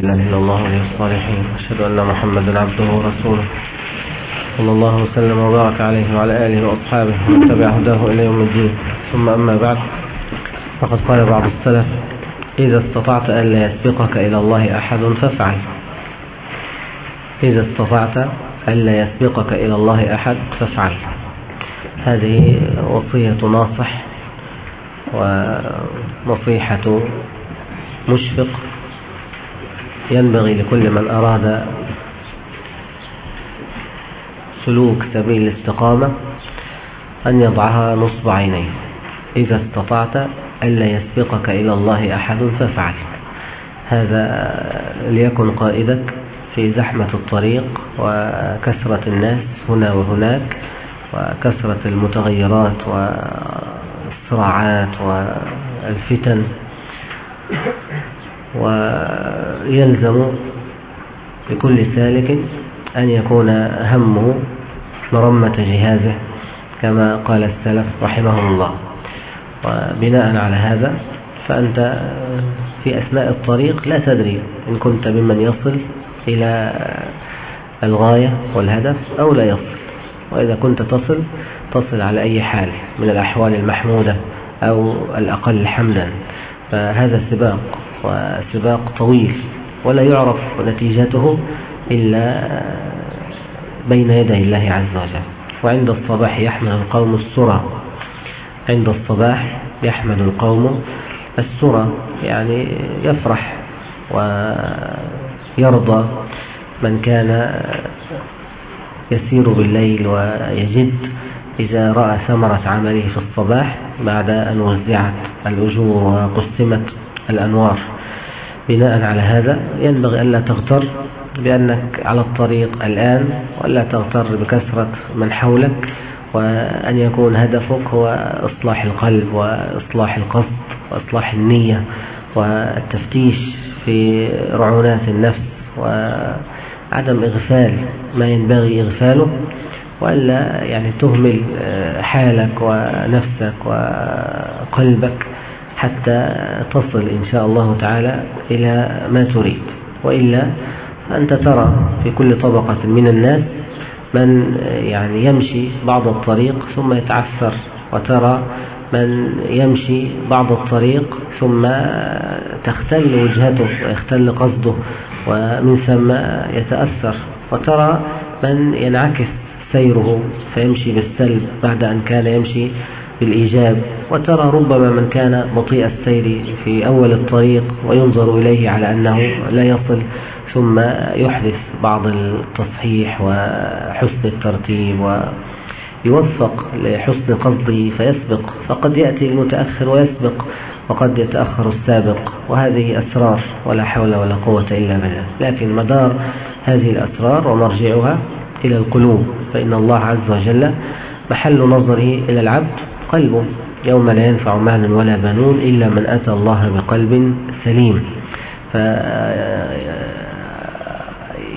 إلا إلا الله ولي الصالحين. أشهد أن محمدا عبده ورسوله. صلى الله وسلم وبارك عليه وعلى آله وأصحابه ومن تبع هداه إلى يوم الدين. ثم أما بعد فقد قال بعض السلف إذا استطعت أن لا يسبقك إلى الله أحد فافعل. إذا استطعت أن لا يسبقك إلى الله أحد فافعل. هذه وصية ناصح ونصيحة مشفق ينبغي لكل من أراد سلوك سبيل الاستقامة أن يضعها نصب عينيه. إذا استطعت ألا يسبقك إلى الله أحد فافعل. هذا ليكن قائدك في زحمة الطريق وكثرة الناس هنا وهناك وكثرة المتغيرات والصراعات والفتن. ويلزم لكل سالك أن يكون همه مرمة جهازه كما قال السلف رحمهم الله. وبناء على هذا فأنت في أثناء الطريق لا تدري إن كنت ممن يصل إلى الغاية والهدف أو لا يصل. وإذا كنت تصل تصل على أي حال من الأحوال المحمودة أو الأقل حمدا. فهذا سباق وسباق طويل ولا يعرف نتيجته إلا بين يدي الله عز وجل. وعند الصباح يحمل القوم السرى. عند الصباح يحمل القوم السرى. يعني يفرح ويرضى من كان يسير بالليل ويجد إذا رأى ثمرة عمله في الصباح بعد أن وزعت الأجور وقسمت الأنوار. بناء على هذا ينبغي ألا تغتر بأنك على الطريق الآن ولا تغتر بكثرة من حولك وأن يكون هدفك هو إصلاح القلب وإصلاح القصد وإصلاح النية والتفتيش في رعونات النفس وعدم إغفال ما ينبغي إغفاله وألا يعني تهمل حالك ونفسك وقلبك. حتى تصل إن شاء الله تعالى إلى ما تريد. وإلا أنت ترى في كل طبقة من الناس من يعني يمشي بعض الطريق ثم يتعثر وترى من يمشي بعض الطريق ثم تختل وجهته ويختل قصده ومن ثم يتأثر وترى من ينعكس سيره فيمشي بالسلب بعد أن كان يمشي بالإيجاب وترى ربما من كان بطيء السير في أول الطريق وينظر إليه على أنه لا يصل ثم يحدث بعض التصحيح وحسن الترتيب ويوفق لحسن قصده فيسبق فقد يأتي المتأخر ويسبق وقد يتأخر السابق وهذه أسرار ولا حول ولا قوة إلا بالله. لكن مدار هذه الأسرار ومرجعها إلى القلوب فإن الله عز وجل محل نظره إلى العبد قلبه يوم لا ينفع مال ولا بنون إلا من أتى الله بقلب سليم.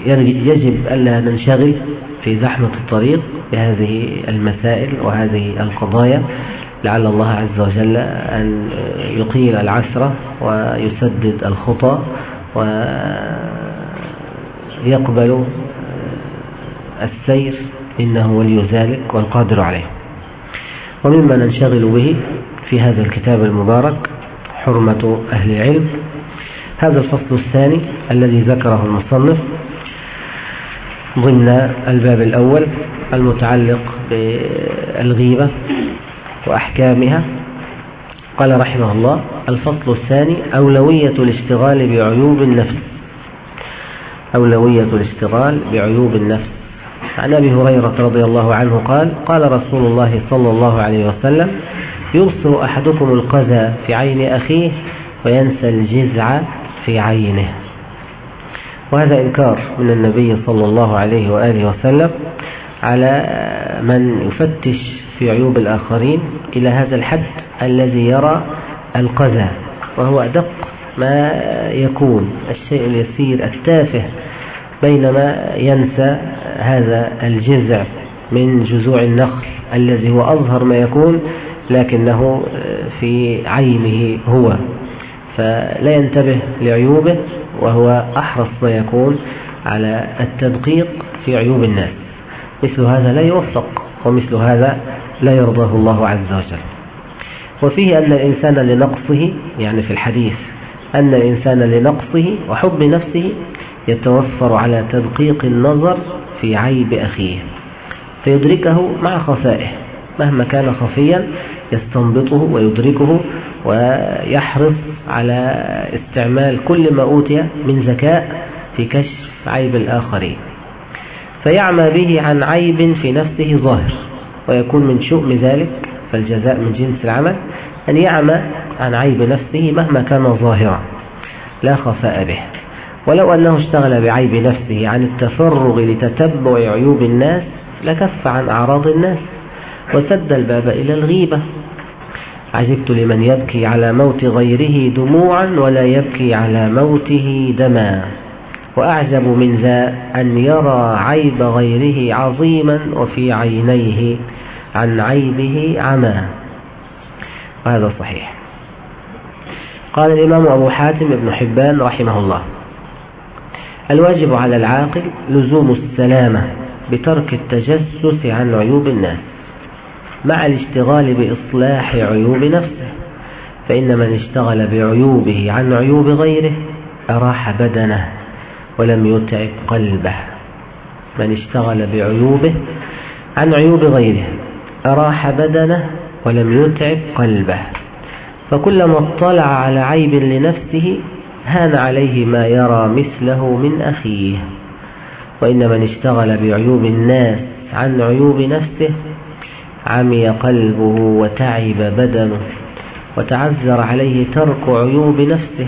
يجب ألا ننشغل في زحمة الطريق بهذه المسائل وهذه القضايا. لعل الله عز وجل أن يقيل العسرة ويسدد الخطى ويقبل السير إنه ولي ذلك والقادر عليه. ومما ننشغل به في هذا الكتاب المبارك حرمة أهل العلم. هذا الفصل الثاني الذي ذكره المصنف ضمن الباب الأول المتعلق بالغيبة وأحكامها. قال رحمه الله الفصل الثاني أولوية الاشتغال بعيوب النفس. أولوية الاشتغال بعيوب النفس. عن أبي هريرة رضي الله عنه قال قال رسول الله صلى الله عليه وسلم يبصر أحدكم القذى في عين أخيه وينسى الجزع في عينه. وهذا إنكار من النبي صلى الله عليه وآله وسلم على من يفتش في عيوب الآخرين إلى هذا الحد الذي يرى القذى وهو أدق ما يكون الشيء اليسير التافه بينما ينسى هذا الجزع من جذوع النخل الذي هو أظهر ما يكون لكنه في عينه هو. فلا ينتبه لعيوبه وهو أحرص ما يكون على التدقيق في عيوب الناس. مثل هذا لا يوفق ومثل هذا لا يرضاه الله عز وجل. وفيه أن الإنسان لنقصه يعني في الحديث أن الإنسان لنقصه وحب نفسه يتوفر على تدقيق النظر في عيب أخيه فيدركه مع خفائه مهما كان خفيا يستنبطه ويدركه ويحرص على استعمال كل ما أوتي من ذكاء في كشف عيب الآخرين. فيعمى به عن عيب في نفسه ظاهر ويكون من شؤم ذلك فالجزاء من جنس العمل أن يعمى عن عيب نفسه مهما كان ظاهرا لا خفاء به. ولو أنه اشتغل بعيب نفسه عن التفرغ لتتبع عيوب الناس لكف عن أعراض الناس وسد الباب إلى الغيبة. عجبت لمن يبكي على موت غيره دموعا ولا يبكي على موته دما. وأعجب من ذا أن يرى عيب غيره عظيما وفي عينيه عن عيبه عمى وهذا صحيح. قال الإمام أبو حاتم بن حبان رحمه الله. الواجب على العاقل لزوم السلامة بترك التجسس عن عيوب الناس مع الاشتغال بإصلاح عيوب نفسه فإن من اشتغل بعيوبه عن عيوب غيره أراح بدنه ولم يتعب قلبه. من اشتغل بعيوبه عن عيوب غيره أراح بدنه ولم يتعب قلبه. فكلما اطلع على عيب لنفسه هان عليه ما يرى مثله من أخيه. وإن من اشتغل بعيوب الناس عن عيوب نفسه عمي قلبه وتعب بدنه وتعذر عليه ترك عيوب نفسه.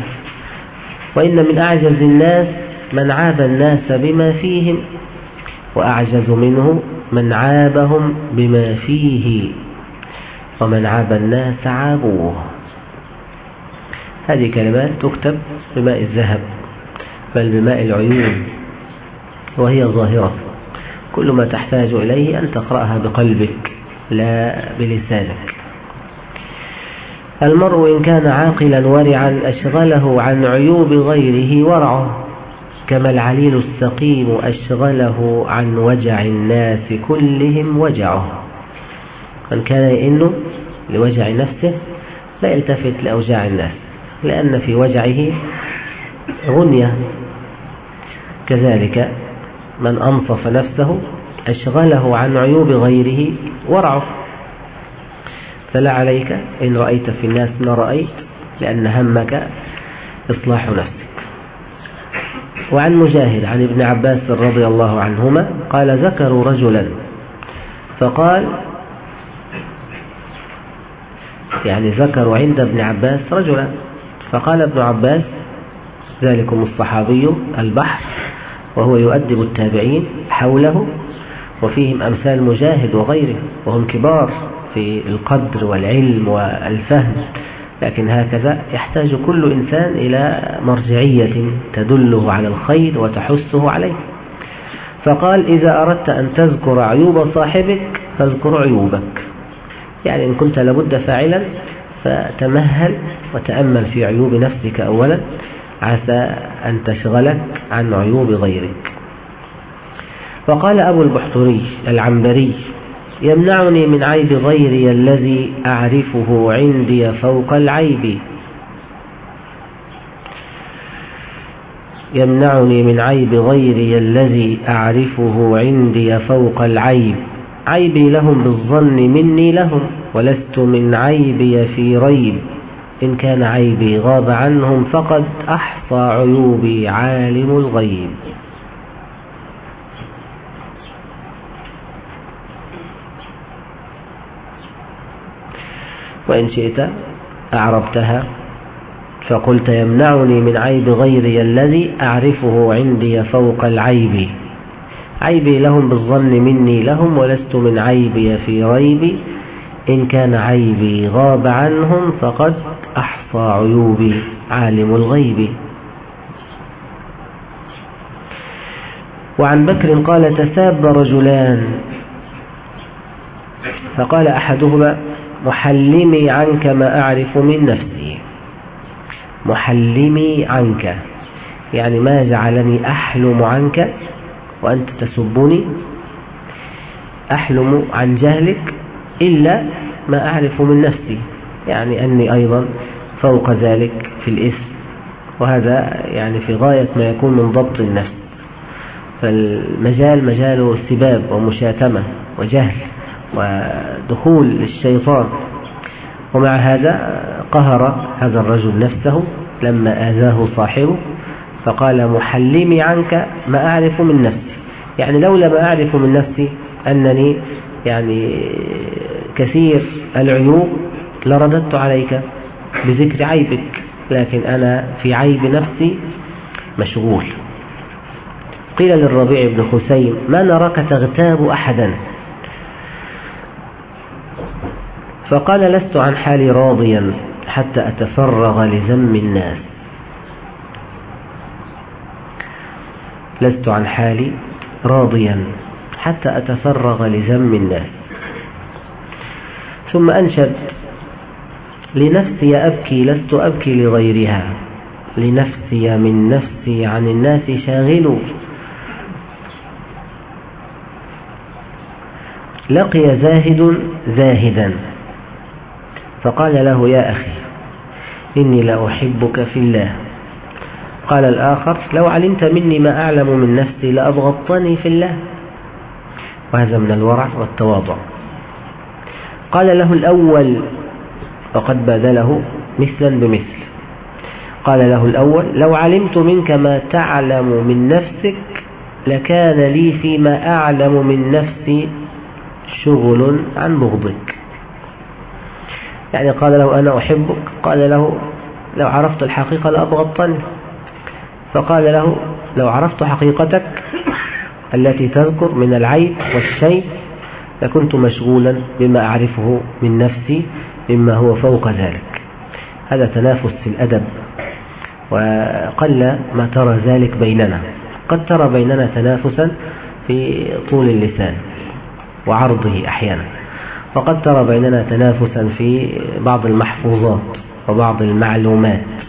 وإن من أعجز الناس من عاب الناس بما فيهم وأعجز منه من عابهم بما فيه. ومن عاب الناس عابوه. هذه كلمات تكتب بماء الذهب بل بماء العيون وهي ظاهرة. كل ما تحتاج إليه أن تقرأها بقلبك لا بلسانك. المرء إن كان عاقلا ورعا أشغله عن عيوب غيره ورعه كما العليل السقيم أشغله عن وجع الناس كلهم وجعه. من كان يئن لوجع نفسه لا يلتفت لأوجاع الناس. لأن في وجعه غنية. كذلك من أنصف نفسه أشغله عن عيوب غيره ورعه. فلا عليك إن رأيت في الناس ما رأيت لأن همك إصلاح نفسك. وعن مجاهد عن ابن عباس رضي الله عنهما قال ذكروا رجلا فقال يعني ذكروا عند ابن عباس رجلا. فقال ابن عباس ذلكم الصحابي البحر وهو يؤدب التابعين حوله وفيهم أمثال مجاهد وغيره وهم كبار في القدر والعلم والفهم لكن هكذا يحتاج كل إنسان إلى مرجعية تدله على الخير وتحثه عليه فقال إذا أردت أن تذكر عيوب صاحبك فاذكر عيوبك يعني إن كنت لابد فاعلا فتمهل وتأمل في عيوب نفسك أولا عسى أن تشغلك عن عيوب غيرك. وقال أبو البحتري العنبري يمنعني من عيب غيري الذي أعرفه عندي فوق العيب. يمنعني من عيب غيري الذي أعرفه عندي فوق العيب. عيبي لهم بالظن مني لهم ولست من عيبي في ريب. إن كان عيبي غاب عنهم فقد أحصى عيوبي عالم الغيب. وإن شئت أعربتها فقلت يمنعني من عيب غيري الذي أعرفه عندي فوق العيب. عيبي لهم بالظن مني لهم ولست من عيبي في ريبي إن كان عيبي غاب عنهم فقد أحصى عيوبي عالم الغيب. وعن بكر قال تساب رجلان. فقال أحدهما محلمي عنك ما أعرف من نفسي. محلمي عنك. يعني ما جعلني أحلم عنك. وأنت تسبني أحلم عن جهلك إلا ما أعرف من نفسي يعني أني أيضا فوق ذلك في الإثم وهذا يعني في غاية ما يكون من ضبط النفس. فالمجال مجال استباب ومشاتمة وجهل ودخول للشيطان ومع هذا قهر هذا الرجل نفسه لما آذاه صاحبه. فقال محلمي عنك ما أعرف من نفسي. يعني لولا ما أعرف من نفسي أنني يعني كثير العيوب لرددت عليك بذكر عيبك لكن أنا في عيب نفسي مشغول. قيل للربيع بن خسيم ما نراك تغتاب أحدا؟ فقال لست عن حالي راضيا حتى أتفرغ لذم الناس. لست عن حالي راضيا حتى أتفرغ لذم الناس. ثم أنشد لنفسي أبكي لست أبكي لغيرها. لنفسي من نفسي عن الناس شاغل. لقي زاهد زاهدا. فقال له يا أخي إني لأحبك في الله. قال الآخر لو علمت مني ما أعلم من نفسي لأبغضتني في الله. وهذا من الورع والتواضع. قال له الأول فقد باذله مثلا بمثل. قال له الأول لو علمت منك ما تعلم من نفسك لكان لي فيما أعلم من نفسي شغل عن بغضك. يعني قال له أنا أحبك؟ قال له لو عرفت الحقيقة لأبغضتني فقال له لو عرفت حقيقتك التي تذكر من العيب والشيء لكنت مشغولا بما أعرفه من نفسي مما هو فوق ذلك. هذا تنافس في الأدب وقل ما ترى ذلك بيننا. قد ترى بيننا تنافسا في طول اللسان وعرضه أحيانا. وقد ترى بيننا تنافسا في بعض المحفوظات وبعض المعلومات.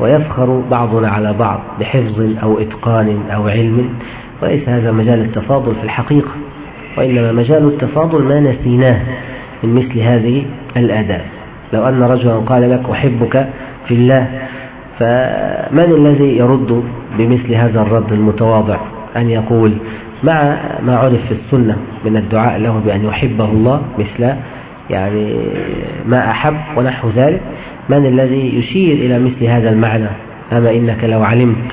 ويفخر بعضنا على بعض بحفظ أو إتقان أو علم وليس هذا مجال التفاضل في الحقيقة وإنما مجال التفاضل ما نسيناه من مثل هذه الآداب. لو أن رجلا قال لك أحبك في الله فمن الذي يرد بمثل هذا الرد المتواضع أن يقول مع ما عرف في السنة من الدعاء له بأن يحبه الله مثل يعني ما أحب ونحو ذلك؟ من الذي يشير إلى مثل هذا المعنى؟ أما إنك لو علمت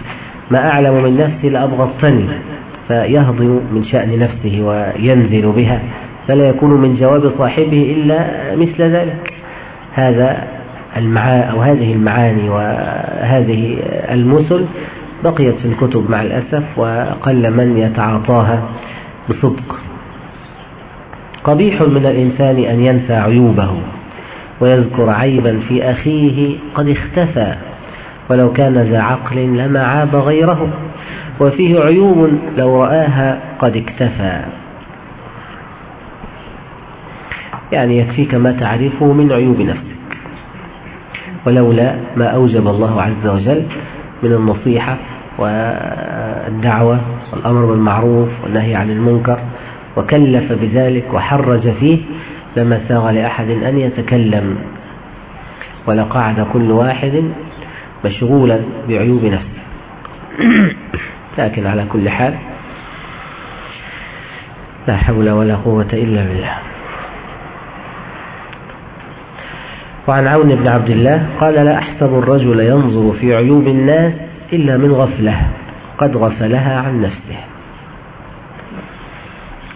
ما أعلم من نفسي لأبغضتني فيهضم من شأن نفسه وينزل بها فلا يكون من جواب صاحبه إلا مثل ذلك. هذا المعا أو هذه المعاني وهذه المثل بقيت في الكتب مع الأسف وقل من يتعاطاها بصدق. قبيح من الإنسان أن ينسى عيوبه. ويذكر عيبا في أخيه قد اختفى ولو كان ذا عقل لما عاب غيره وفيه عيوب لو رآها قد اكتفى. يعني يكفيك ما تعرفه من عيوب نفسك. ولولا ما أوجب الله عز وجل من النصيحة والدعوة والأمر بالمعروف والنهي عن المنكر وكلف بذلك وحرج فيه لما ساغ لأحد أن يتكلم ولقعد كل واحد مشغولا بعيوب نفسه. لكن على كل حال لا حول ولا قوة إلا بالله. وعن عون بن عبد الله قال لا أحسب الرجل ينظر في عيوب الناس إلا من غفلة قد غفلها عن نفسه.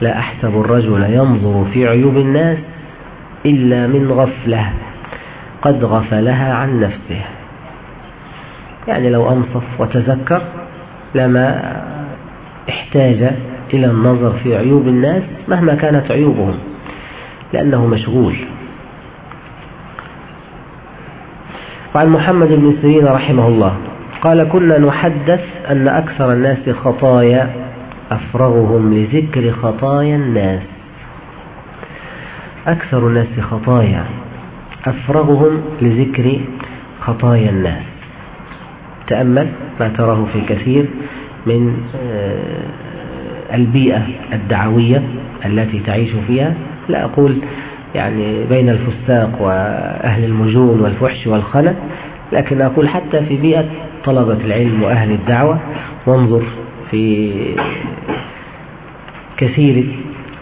لا أحسب الرجل ينظر في عيوب الناس إلا من غفلة قد غفلها عن نفسه. يعني لو أنصف وتذكر لما احتاج إلى النظر في عيوب الناس مهما كانت عيوبهم لأنه مشغول. وعن محمد بن سيرين رحمه الله قال كنا نحدث أن أكثر الناس خطايا أفرغهم لذكر خطايا الناس. أكثر الناس خطايا أفرغهم لذكر خطايا الناس. تأمل ما تراه في كثير من آه، البيئة الدعوية التي تعيش فيها. لا أقول يعني بين الفساق وأهل المجون والفحش والخلل لكن أقول حتى في بيئة طلبة العلم وأهل الدعوة. وانظر في كثير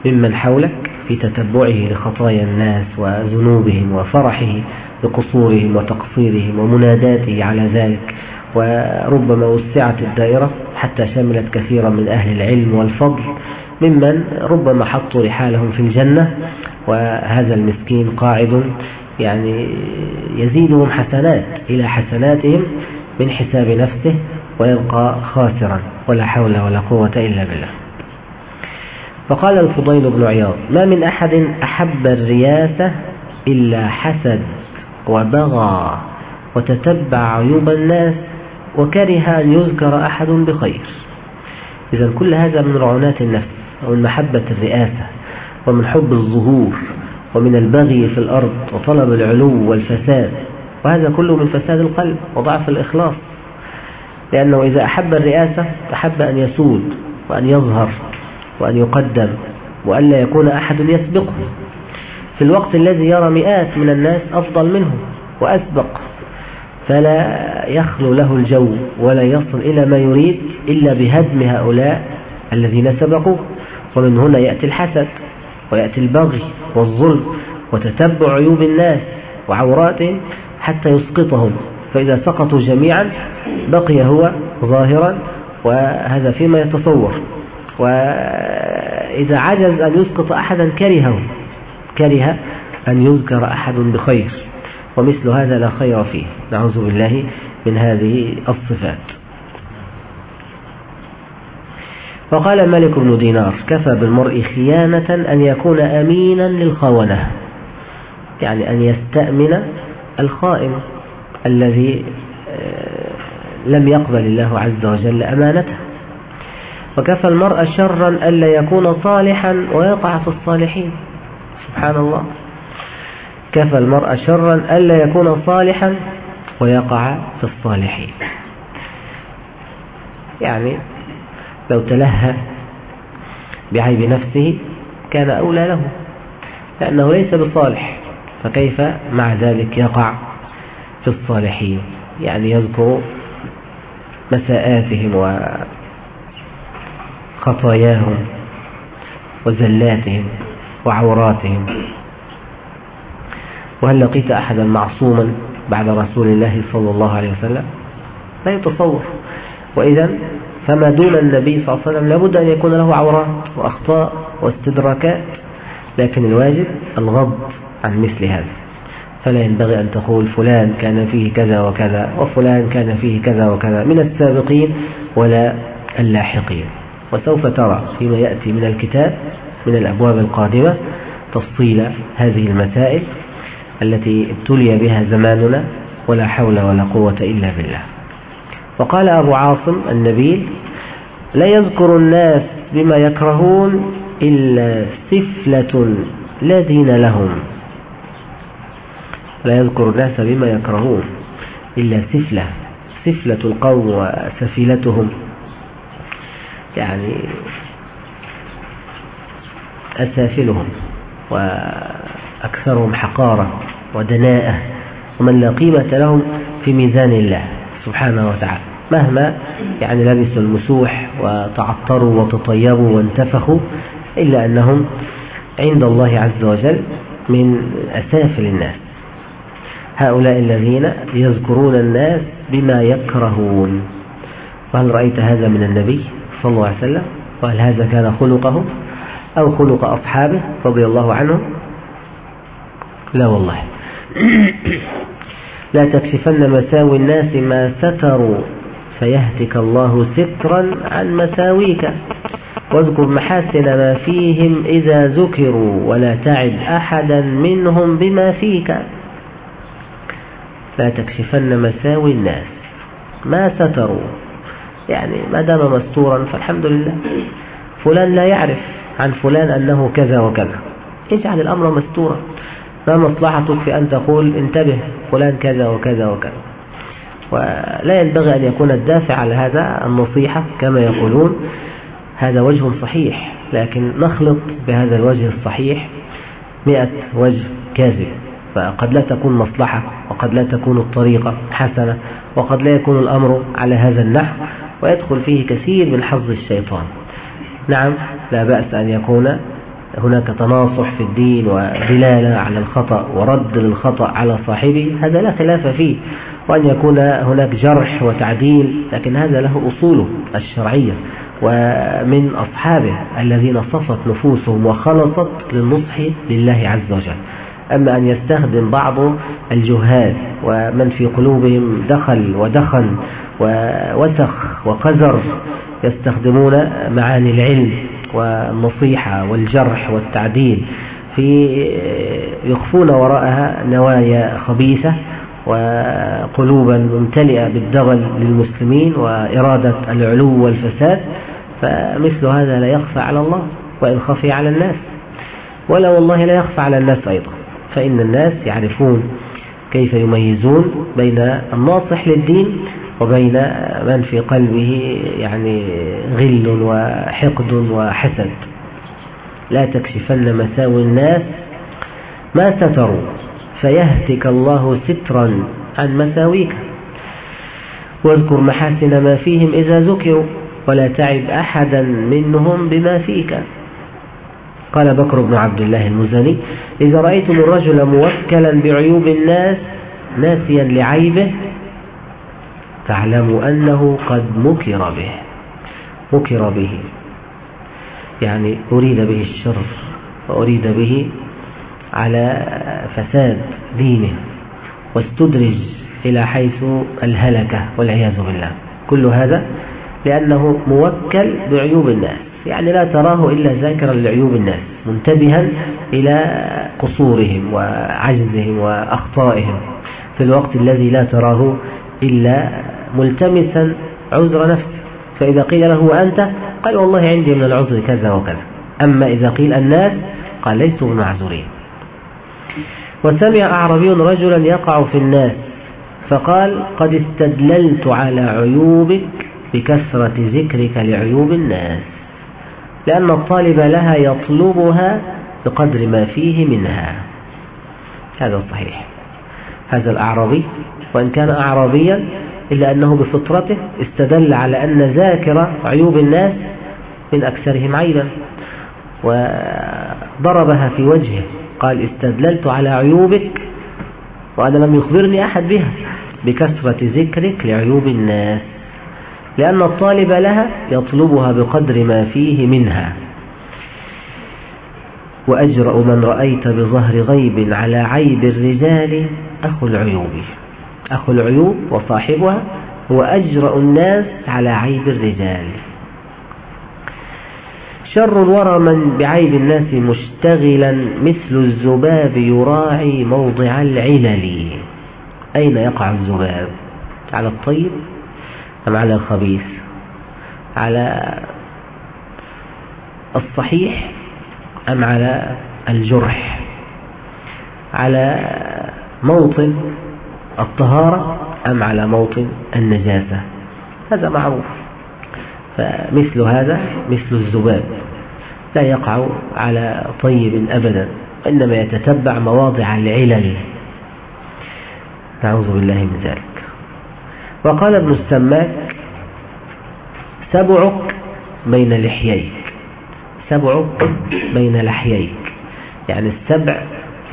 ممن حولك في تتبعه لخطايا الناس وذنوبهم وفرحه بقصورهم وتقصيرهم ومناداته على ذلك. وربما وسعت الدائرة حتى شملت كثيرا من أهل العلم والفضل ممن ربما حطوا رحالهم في الجنة. وهذا المسكين قاعد يعني يزيدهم حسنات إلى حسناتهم من حساب نفسه ويبقى خاسرا. ولا حول ولا قوة إلا بالله. فقال الفضيل بن عياض ما من أحد أحب الرياسة إلا حسد وبغى وتتبع عيوب الناس وكره أن يذكر أحد بخير. إذا كل هذا من رعونات النفس ومن محبة الرئاسة ومن حب الظهور ومن البغي في الأرض وطلب العلو والفساد وهذا كله من فساد القلب وضعف الإخلاص. لأنه إذا أحب الرئاسة أحب أن يسود وأن يظهر. وأن يقدم وألا يكون أحد يسبقه. في الوقت الذي يرى مئات من الناس أفضل منه وأسبق فلا يخلو له الجو ولا يصل إلى ما يريد إلا بهدم هؤلاء الذين سبقوه. ومن هنا يأتي الحسد ويأتي البغي والظلم وتتبع عيوب الناس وعوراتهم حتى يسقطهم. فإذا سقطوا جميعا بقي هو ظاهرا وهذا فيما يتصور. وإذا عجز أن يسقط أحدا كرهه كره أن يذكر أحد بخير ومثل هذا لا خير فيه نعوذ بالله من هذه الصفات. وقال مالك بن دينار كفى بالمرء خيانة أن يكون أمينا للخونة يعني أن يستأمن الخائن الذي آه، لم يقبل الله عز وجل أمانته. وكفى المرء شرا ألا يكون صالحا ويقع في الصالحين. سبحان الله كفى المرء شرا ألا يكون صالحا ويقع في الصالحين. يعني لو تلهى بعيب نفسه كان أولى له لأنه ليس بصالح فكيف مع ذلك يقع في الصالحين؟ يعني يذكر مساءاتهم وخطاياهم وزلاتهم وعوراتهم. وهل لقيت أحدا معصوما بعد رسول الله صلى الله عليه وسلم؟ لا يتصور وإذا فما دون النبي صلى الله عليه وسلم لابد أن يكون له عورات وأخطاء واستدراكات لكن الواجب الغض عن مثل هذا. فلا ينبغي أن تقول فلان كان فيه كذا وكذا وفلان كان فيه كذا وكذا من السابقين ولا اللاحقين. وسوف ترى فيما يأتي من الكتاب من الأبواب القادمة تفصيل هذه المسائل التي ابتلي بها زماننا ولا حول ولا قوة إلا بالله. وقال أبو عاصم النبيل لا يذكر الناس بما يكرهون إلا سفلة لا دين لهم. لا يذكر الناس بما يكرهون إلا سفلة سفلة القوم وسفيلتهم. يعني أسافلهم وأكثرهم حقارة ودناءة ومن لا قيمة لهم في ميزان الله سبحانه وتعالى. مهما يعني لبسوا المسوح وتعطروا وتطيبوا وانتفخوا إلا أنهم عند الله عز وجل من أسافل الناس هؤلاء الذين يذكرون الناس بما يكرهون. وهل رأيت هذا من النبي؟ صلى الله عليه وسلم وهل هذا كان خلقه أو خلق أصحابه رضي الله عنهم؟ لا والله. لا تكشفن مساوي الناس ما ستروا فيهتك الله سترا عن مساويك. واذكر محاسن ما فيهم إذا ذكروا ولا تعد أحدا منهم بما فيك. لا تكشفن مساوي الناس ما ستروا يعني ما دام مستورا فالحمد لله. فلان لا يعرف عن فلان أنه كذا وكذا. اجعل الأمر مستورا. ما مصلحتك في أن تقول انتبه فلان كذا وكذا وكذا. ولا ينبغي أن يكون الدافع على هذا النصيحة كما يقولون. هذا وجه صحيح لكن نخلط بهذا الوجه الصحيح مئة وجه كاذب. فقد لا تكون مصلحة وقد لا تكون الطريقة حسنة وقد لا يكون الأمر على هذا النحو. ويدخل فيه كثير من حظ الشيطان. نعم لا بأس أن يكون هناك تناصح في الدين ودلالة على الخطأ ورد للخطأ على صاحبه. هذا لا خلاف فيه وأن يكون هناك جرح وتعديل لكن هذا له أصوله الشرعية. ومن أصحابه الذين صفت نفوسهم وخلصت للنصح لله عز وجل. أما أن يستخدم بعض الجهال ومن في قلوبهم دخل ودخن ووسخ وقذر يستخدمون معاني العلم والنصيحة والجرح والتعديل في يخفون وراءها نوايا خبيثة وقلوبا ممتلئة بالدغل للمسلمين وإرادة العلو والفساد فمثل هذا لا يخفى على الله وإن خفي على الناس. ولا والله لا يخفى على الناس أيضا فإن الناس يعرفون كيف يميزون بين الناصح للدين وبين من في قلبه يعني غل وحقد وحسد. لا تكشفن مساوي الناس ما ستروا فيهتك الله سترا عن مساويك. واذكر محاسن ما فيهم إذا ذكروا ولا تعب أحدا منهم بما فيك. قال بكر بن عبد الله المزني إذا رأيتم الرجل موكلا بعيوب الناس ناسيا لعيبه فاعلموا أنه قد مكر به. مكر به. يعني أريد به الشر وأريد به على فساد دينه. واستدرج إلى حيث الهلكة والعياذ بالله. كل هذا لأنه موكل بعيوب الناس. يعني لا تراه إلا ذاكرا لعيوب الناس. منتبها إلى قصورهم وعجزهم وأخطائهم في الوقت الذي لا تراه إلا ملتمسا عذر نفسه. فإذا قيل له وأنت قال والله عندي من العذر كذا وكذا. أما إذا قيل الناس قال ليس بمعذورين وسمع أعربي رجلا يقع في الناس فقال قد استدللت على عيوبك بكثرة ذكرك لعيوب الناس لأن الطالب لها يطلبها بقدر ما فيه منها. هذا صحيح. هذا الأعرابي وإن كان أعرابيا إلا أنه بفطرته استدل على أن ذاكر عيوب الناس من أكثرهم عيبا وضربها في وجهه. قال استدللت على عيوبك وأنا لم يخبرني أحد بها بكثرة ذكرك لعيوب الناس لأن الطالب لها يطلبها بقدر ما فيه منها. وأجرأ من رأيت بظهر غيب على عيب الرجال أخو العيوب. أخو العيوب وصاحبها هو أجرأ الناس على عيب الرجال. شر الورى من بعيب الناس مشتغلا مثل الذباب يراعي موضع العلل. أين يقع الذباب؟ على الطيب أم على الخبيث؟ على الصحيح أم على الجرح؟ على موطن الطهارة أم على موطن النجاسة؟ هذا معروف. فمثل هذا مثل الذباب. لا يقع على طيب أبدا وإنما يتتبع مواضع العلل. نعوذ بالله من ذلك. وقال ابن السماك سبعك بين لحييك. سبعك بين لحييك. يعني السبع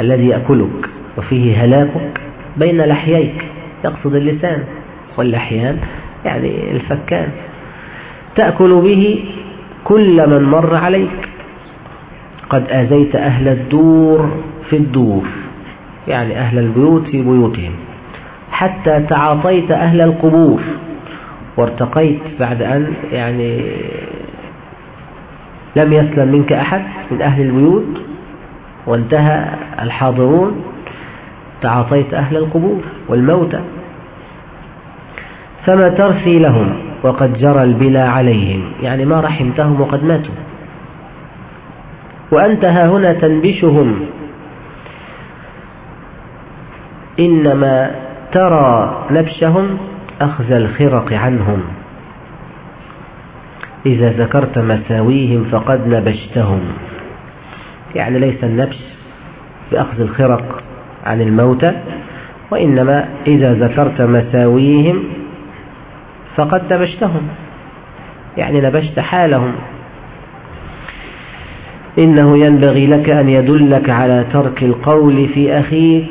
الذي يأكلك وفيه هلاكك بين لحييك يقصد اللسان واللحيان يعني الفكان. تأكل به كل من مر عليك. قد آذيت أهل الدور في الدور يعني أهل البيوت في بيوتهم. حتى تعاطيت أهل القبور وارتقيت بعد أن يعني لم يسلم منك أحد من أهل البيوت وانتهى الحاضرون. تعاطيت أهل القبور والموتى. فما ترثي لهم وقد جرى البلا عليهم. يعني ما رحمتهم وقد ماتوا. وأنت ها هنا تنبشهم. إنما ترى نبشهم أخذ الخرق عنهم. إذا ذكرت مساويهم فقد نبشتهم. يعني ليس النبش بأخذ الخرق. عن الموتى وإنما إذا ذكرت مساويهم فقد نبشتهم يعني نبشت حالهم. إنه ينبغي لك أن يدلك على ترك القول في أخيك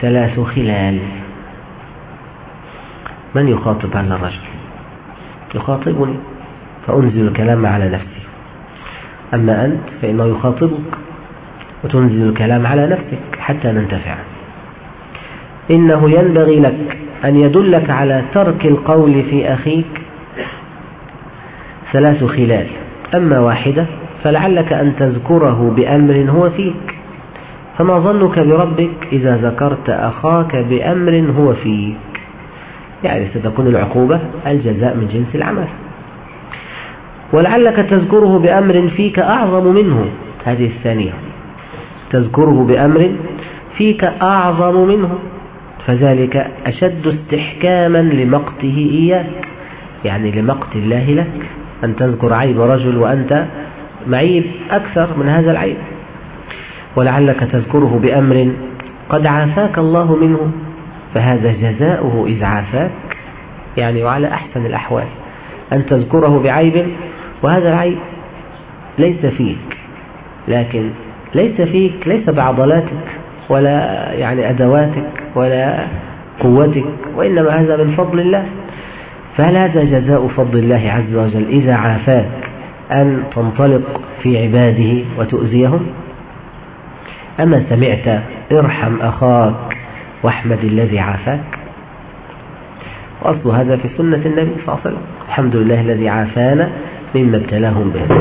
ثلاث خلال. من يخاطب هذا الرجل؟ يخاطبني فأنزل الكلام على نفسي. أما أنت فإنه يخاطبك. وتنزل الكلام على نفسك حتى ننتفع. إنه ينبغي لك أن يدلك على ترك القول في أخيك ثلاث خلال. أما واحدة فلعلك أن تذكره بأمر هو فيك. فما ظنك بربك إذا ذكرت أخاك بأمر هو فيك. يعني ستكون العقوبة الجزاء من جنس العمل. ولعلك تذكره بأمر فيك أعظم منه. هذه الثانية. تذكره بأمر فيك أعظم منه فذلك أشد استحكاما لمقته إياك يعني لمقت الله لك أن تذكر عيب رجل وأنت معيب أكثر من هذا العيب. ولعلك تذكره بأمر قد عافاك الله منه فهذا جزاؤه إذ عافاك يعني وعلى أحسن الأحوال أن تذكره بعيب وهذا العيب ليس فيك لكن ليس فيك ليس بعضلاتك ولا يعني أدواتك ولا قوتك وإنما هذا من فضل الله. فهل هذا جزاء فضل الله عز وجل إذا عافاك أن تنطلق في عباده وتؤذيهم. أما سمعت ارحم أخاك واحمد الذي عافاك. وأصل هذا في سنة النبي صلى الله عليه وسلم. الحمد لله الذي عافانا مما ابتلاهم به.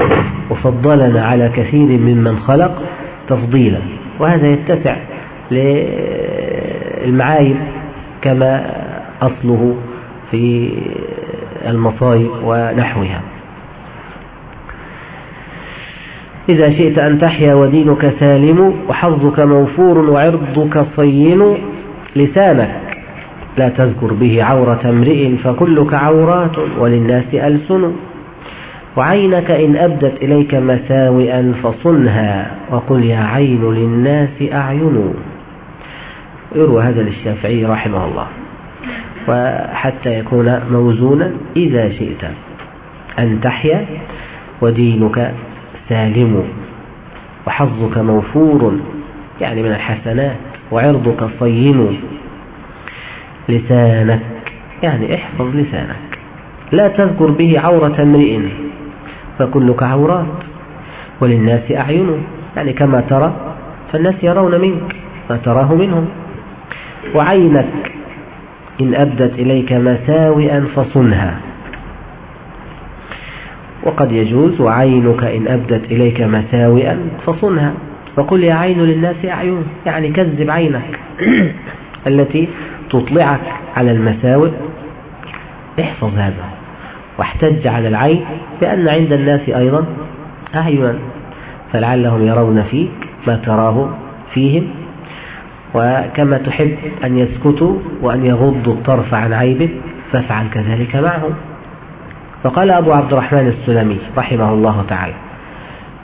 وفضلنا على كثير ممن خلق. تفضيلا وهذا يتسع للمعايب كما أصله في المصائب ونحوها. إذا شئت أن تحيا ودينك سالم وحظك موفور وعرضك صين لسانك لا تذكر به عورة امرئ فكلك عورات وللناس ألسن. وعينك إن أبدت إليك مساوئا فصنها وقل يا عين للناس أعين. يروى هذا للشافعي رحمه الله. وحتى يكون موزونا إذا شئت أن تحيا ودينك سالم وحظك موفور يعني من الحسنات وعرضك صين لسانك يعني احفظ لسانك. لا تذكر به عورة امرئ. فكلك عورات وللناس أعين. يعني كما ترى فالناس يرون منك ما تراه منهم. وعينك إن أبدت إليك مساوئا فصنها. وقد يجوز وعينك إن أبدت إليك مساوئا فصنها. وقل يا عين للناس أعين. يعني كذب عينك التي تطلعك على المساوئ. احفظ هذا. واحتج على العين بأن عند الناس أيضا أعينا فلعلهم يرون فيك ما تراه فيهم وكما تحب أن يسكتوا وأن يغضوا الطرف عن عيبك فافعل كذلك معهم. فقال أبو عبد الرحمن السلمي رحمه الله تعالى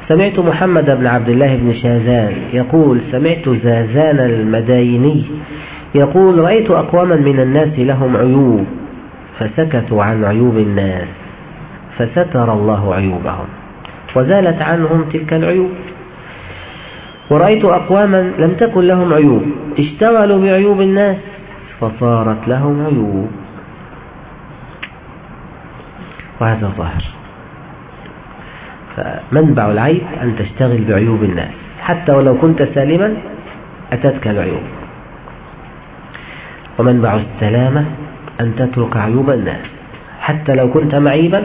سمعت محمد بن عبد الله بن شاذان يقول سمعت زازان المدايني يقول رأيت أقواما من الناس لهم عيوب فسكتوا عن عيوب الناس فستر الله عيوبهم. وزالت عنهم تلك العيوب. ورأيت أقواما لم تكن لهم عيوب اشتغلوا بعيوب الناس فصارت لهم عيوب. وهذا ظاهر. فمنبع العيب أن تشتغل بعيوب الناس. حتى ولو كنت سالما أتتك العيوب. ومنبع السلامة أن تترك عيوب الناس. حتى لو كنت معيبا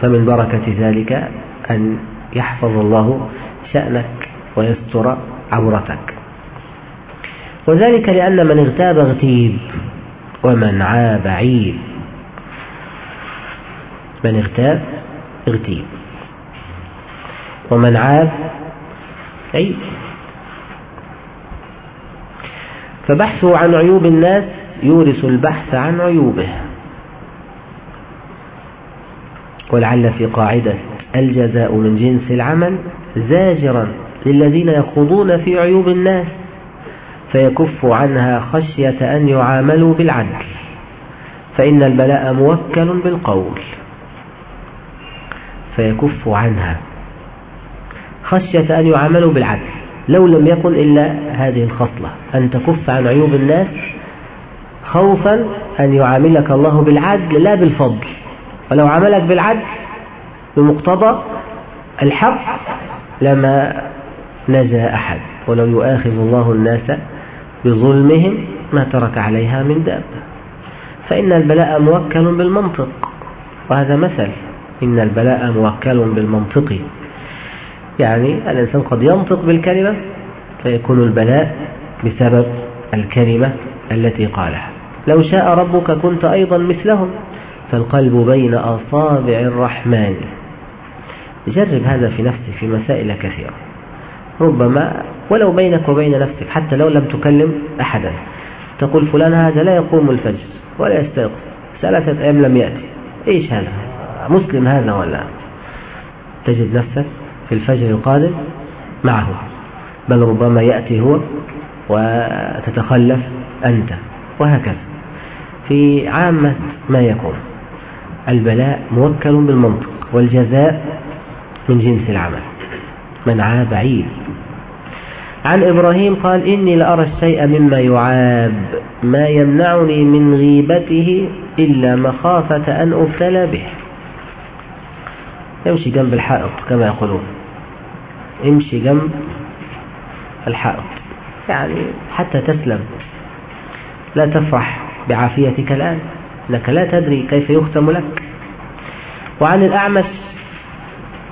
فمن بركة ذلك أن يحفظ الله شأنك ويستر عورتك. وذلك لأن من اغتاب اغتيب ومن عاب عيب. من اغتاب اغتيب. ومن عاب عيب. فبحثه عن عيوب الناس يورث البحث عن عيوبه. ولعل في قاعدة الجزاء من جنس العمل زاجرا للذين يخوضون في عيوب الناس فيكف عنها خشية أن يعاملوا بالعدل. فإن البلاء موكل بالقول. فيكف عنها خشية أن يعاملوا بالعدل. لو لم يكن إلا هذه الخصلة أن تكف عن عيوب الناس خوفا أن يعاملك الله بالعدل لا بالفضل. ولو عملك بالعدل بمقتضى الحق لما نجا أحد. ولو يؤاخذ الله الناس بظلمهم ما ترك عليها من دابة. فإن البلاء موكل بالمنطق. وهذا مثل. إن البلاء موكل بالمنطق. يعني الإنسان قد ينطق بالكلمة فيكون البلاء بسبب الكلمة التي قالها. لو شاء ربك كنت أيضا مثلهم. فالقلب بين أصابع الرحمن. جرب هذا في نفسك في مسائل كثيرة. ربما ولو بينك وبين نفسك حتى لو لم تكلم أحدا. تقول فلان هذا لا يقوم الفجر ولا يستيقظ. ثلاثة أيام لم يأتي. إيش هذا؟ مسلم هذا ولا؟ تجد نفسك في الفجر القادم معه. بل ربما يأتي هو وتتخلف أنت. وهكذا. في عامة ما يكون البلاء موكل بالمنطق والجزاء من جنس العمل. من عاب عيب عن إبراهيم قال إني لأرى الشيء مما يعاب ما يمنعني من غيبته إلا مخافة أن أبتلى به. يمشي جنب الحائط كما يقولون. امشي جنب الحائط. يعني حتى تسلم. لا تفرح. بعافيتك الآن لك لا تدري كيف يختم لك. وعن الأعمش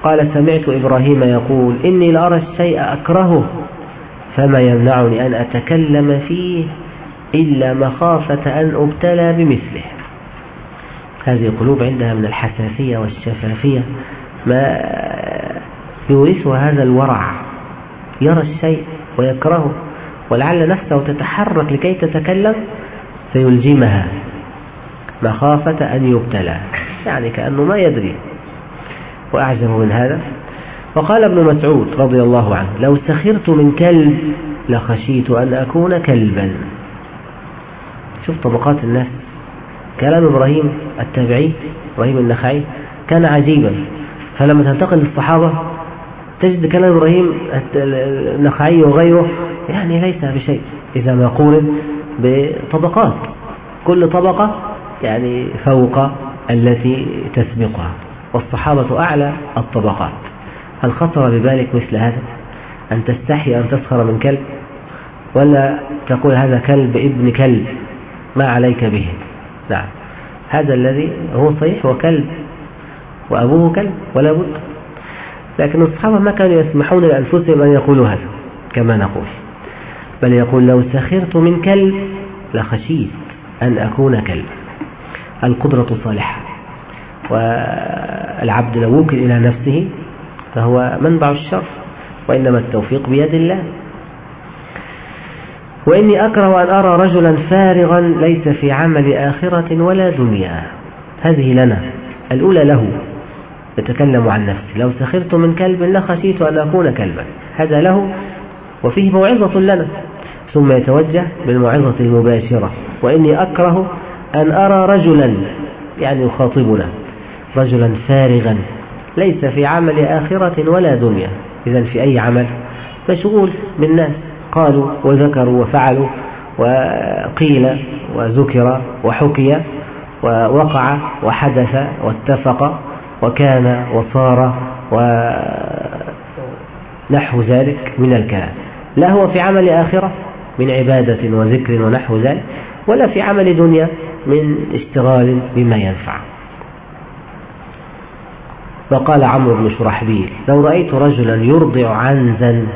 قال سمعت إبراهيم يقول إني لأرى الشيء أكرهه فما يمنعني أن أتكلم فيه إلا مخافة أن أبتلى بمثله. هذه القلوب عندها من الحساسية والشفافية. ما يورثها هذا الورع. يرى الشيء ويكرهه ولعل نفسه تتحرك لكي تتكلم فيلجمها مخافة أن يبتلى. يعني كأنه ما يدري. وأعجب من هذا. وقال ابن مسعود رضي الله عنه لو سخرت من كلب لخشيت أن أكون كلبا. شوف طبقات الناس. كلام إبراهيم التابعي إبراهيم النخعي كان عجيبا. فلما تنتقل للصحابة تجد كلام إبراهيم النخعي وغيره يعني ليس بشيء. إذا ما قورن بطبقات. كل طبقة يعني فوق التي تسبقها. والصحابة أعلى الطبقات. هل خطر ببالك مثل هذا؟ أن تستحي أن تسخر من كلب؟ ولا تقول هذا كلب ابن كلب؟ ما عليك به. نعم. هذا الذي هو صحيح هو كلب. وأبوه كلب ولا بد. لكن الصحابة ما كانوا يسمحون لأنفسهم أن يقولوا هذا كما نقول. بل يقول لو سخرت من كلب لخشيت أن أكون كلب. القدرة صالحة. والعبد لو وكل إلى نفسه فهو منبع الشر وإنما التوفيق بيد الله. وإني أكره أن أرى رجلا فارغا ليس في عمل آخرة ولا دنيا. هذه لنا. الأولى له. يتكلم عن نفسه لو سخرت من كلب لخشيت أن أكون كلبا. هذا له. وفيه موعظة لنا. ثم يتوجه بالموعظة المباشرة. وإني أكره أن أرى رجلا يعني يخاطبنا رجلا فارغا ليس في عمل آخرة ولا دنيا. إذا في أي عمل؟ مشغول بالناس قالوا وذكروا وفعلوا وقيل وذكر وحكي ووقع وحدث واتفق وكان وصار ونحو ذلك من الكلام. لا هو في عمل آخرة من عبادة وذكر ونحو ذلك ولا في عمل دنيا من اشتغال بما ينفع. وقال عمرو بن شرحبيل لو رأيت رجلا يرضع عنزا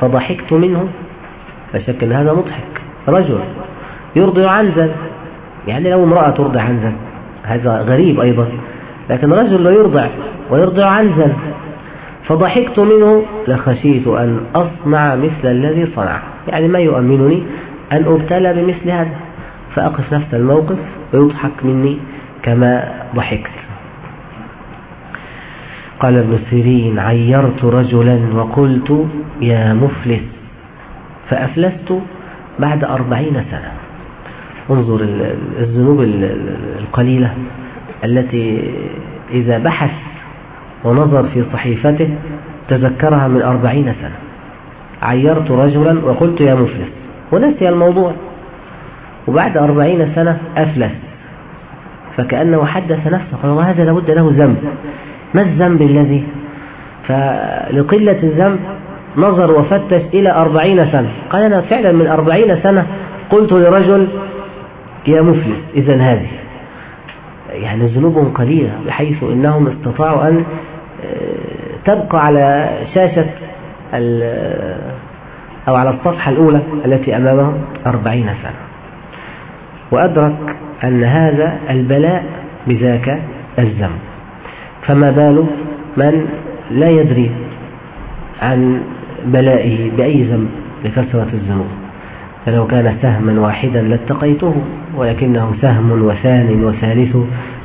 فضحكت منه لا شك أن هذا مضحك. رجل يرضع عنزا يعني لو امرأة ترضع عنزا هذا غريب أيضا لكن رجل لا يرضع ويرضع عنزا فضحكت منه لخشيت أن أصنع مثل الذي صنع. يعني ما يؤمنني أن أبتلى بمثل هذا. فأقف نفس الموقف ويضحك مني كما ضحكت. قال ابن سيرين عيرت رجلا وقلت يا مفلس. فأفلست بعد أربعين سنة. انظر الذنوب القليلة التي إذا بحث ونظر في صحيفته تذكرها من أربعين سنة. عيرت رجلا وقلت يا مفلس ونسي الموضوع. وبعد أربعين سنة أفلس فكأنه حدث نفسه قال وهذا لابد له ذنب. ما الذنب الذي؟ فلقلة الذنب نظر وفتش إلى أربعين سنة. قال أنا فعلا من أربعين سنة قلت لرجل يا مفلس إذا هذه. يعني ذنوب قليلة بحيث إنهم استطاعوا أن تبقى على شاشة أو على الصفحة الأولى التي أمامهم أربعين سنة. وأدرك أن هذا البلاء بذاك الذنب فما بال من لا يدري عن بلائه بأي ذنب لكثرة الذنوب. فلو كان سهما واحدا لاتقيته ولكنه سهم وثان وثالث